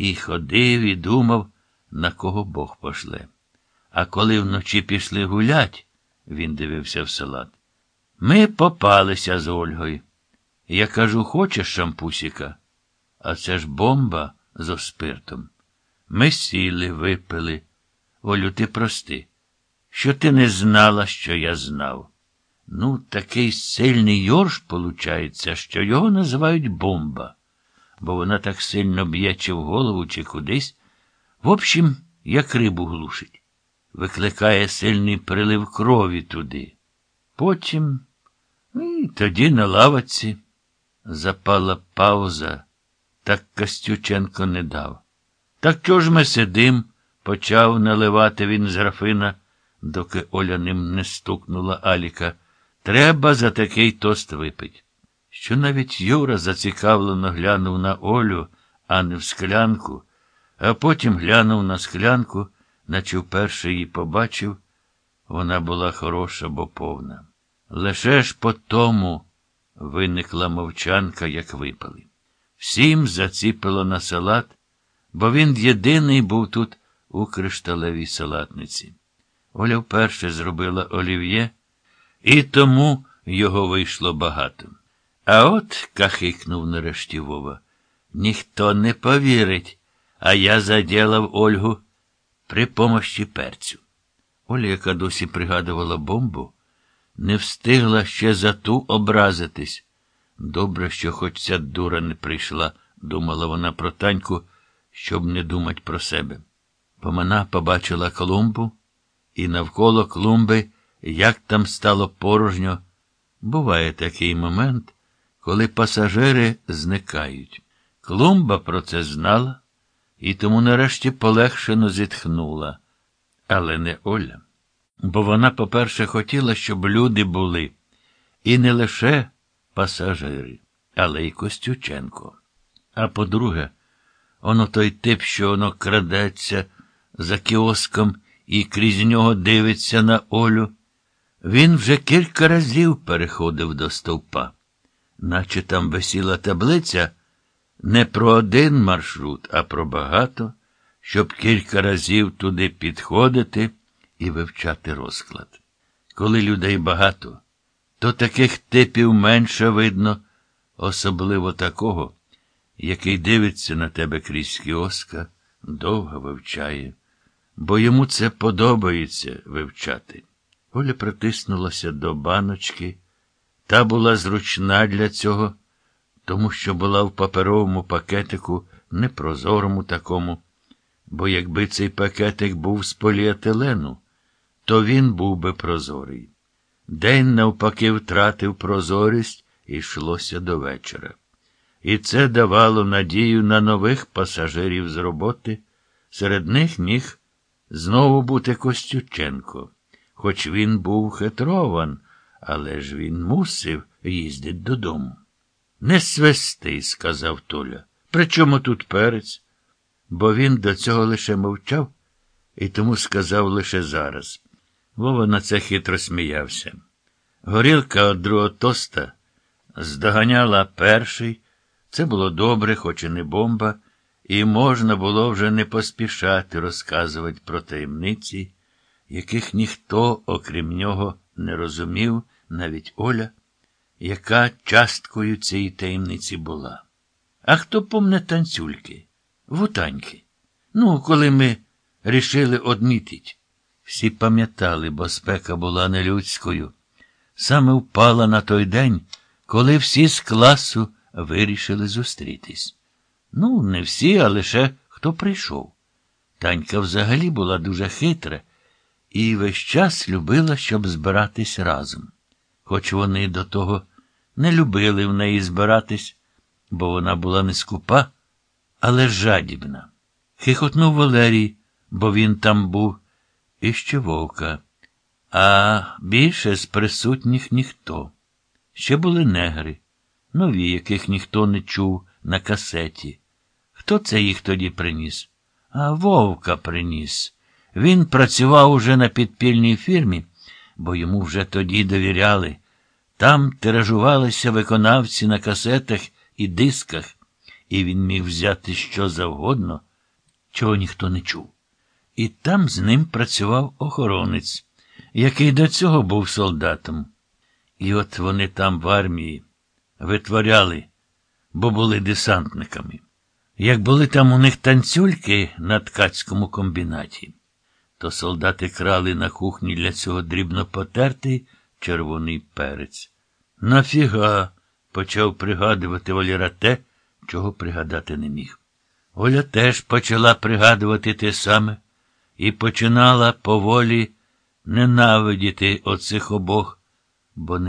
і ходив і думав, на кого Бог пошле. А коли вночі пішли гулять, він дивився в салат. Ми попалися з Ольгою. Я кажу, хочеш шампусіка? А це ж бомба з оспиртом. Ми сіли, випили. Олю, ти прости, що ти не знала, що я знав. Ну, такий сильний йорш, получається, що його називають бомба, бо вона так сильно б'є чи в голову, чи кудись. В общем, як рибу глушить. Викликає сильний прилив крові туди. Потім, і тоді на лаваці запала пауза, так Костюченко не дав. Так чого ж ми сидим? почав наливати він з графина, доки Оля ним не стукнула Аліка. Треба за такий тост випить. Що навіть Юра зацікавлено глянув на Олю, а не в склянку, а потім глянув на склянку, наче вперше її побачив. Вона була хороша, бо повна. Лише ж по тому виникла мовчанка, як випали. Всім заціпило на салат, бо він єдиний був тут у кришталевій салатниці. Оля вперше зробила олів'є, і тому його вийшло багато. А от, кахикнув нарешті Вова, ніхто не повірить, а я заділав Ольгу при помощі перцю. Оля, яка досі пригадувала бомбу, не встигла ще за ту образитись. Добре, що хоч ця дура не прийшла, думала вона про таньку, щоб не думать про себе. Помана побачила клумбу, і навколо клумби, як там стало порожньо, буває такий момент, коли пасажири зникають. Клумба про це знала і тому нарешті полегшено зітхнула. Але не Оля. Бо вона, по-перше, хотіла, щоб люди були, і не лише пасажири, але й Костюченко. А по-друге, воно той тип, що воно крадеться за кіоском і крізь нього дивиться на Олю. Він вже кілька разів переходив до стовпа, наче там висіла таблиця не про один маршрут, а про багато, щоб кілька разів туди підходити і вивчати розклад. Коли людей багато, то таких типів менше видно, особливо такого, який дивиться на тебе крізь кіоска, довго вивчає, бо йому це подобається вивчати. Оля притиснулася до баночки, та була зручна для цього, тому що була в паперовому пакетику, непрозорому такому, бо якби цей пакетик був з поліетилену, то він був би прозорий. День, навпаки, втратив прозорість і йшлося до вечора. І це давало надію на нових пасажирів з роботи. Серед них міг знову бути Костюченко, хоч він був хитрован, але ж він мусив їздити додому. Не свисти, сказав Толя. Причому тут перець? Бо він до цього лише мовчав і тому сказав лише зараз. Вова на це хитро сміявся. Горілка від другого тоста здоганяла перший. Це було добре, хоч і не бомба, і можна було вже не поспішати розказувати про таємниці, яких ніхто, окрім нього, не розумів, навіть Оля, яка часткою цієї таємниці була. А хто помне танцюльки? Вутаньки. Ну, коли ми рішили одмітить. Всі пам'ятали, бо спека була нелюдською. Саме впала на той день, коли всі з класу вирішили зустрітись. Ну, не всі, а лише хто прийшов. Танька взагалі була дуже хитра і весь час любила, щоб збиратись разом. Хоч вони до того не любили в неї збиратись, бо вона була не скупа, але жадібна. Хихотнув Валерій, бо він там був, і ще вовка. А більше з присутніх ніхто. Ще були негри, нові, яких ніхто не чув на касеті. Хто це їх тоді приніс? А вовка приніс. Він працював уже на підпільній фірмі, бо йому вже тоді довіряли. Там тиражувалися виконавці на касетах і дисках, і він міг взяти що завгодно. чого ніхто не чув. І там з ним працював охоронець, який до цього був солдатом. І от вони там в армії витворяли, бо були десантниками. Як були там у них танцюльки на ткацькому комбінаті, то солдати крали на кухні для цього дрібно потертий червоний перець. Нафіга, почав пригадувати Оляра те, чого пригадати не міг. Оля теж почала пригадувати те саме і починала поволі ненавидіти оцих обох, бо не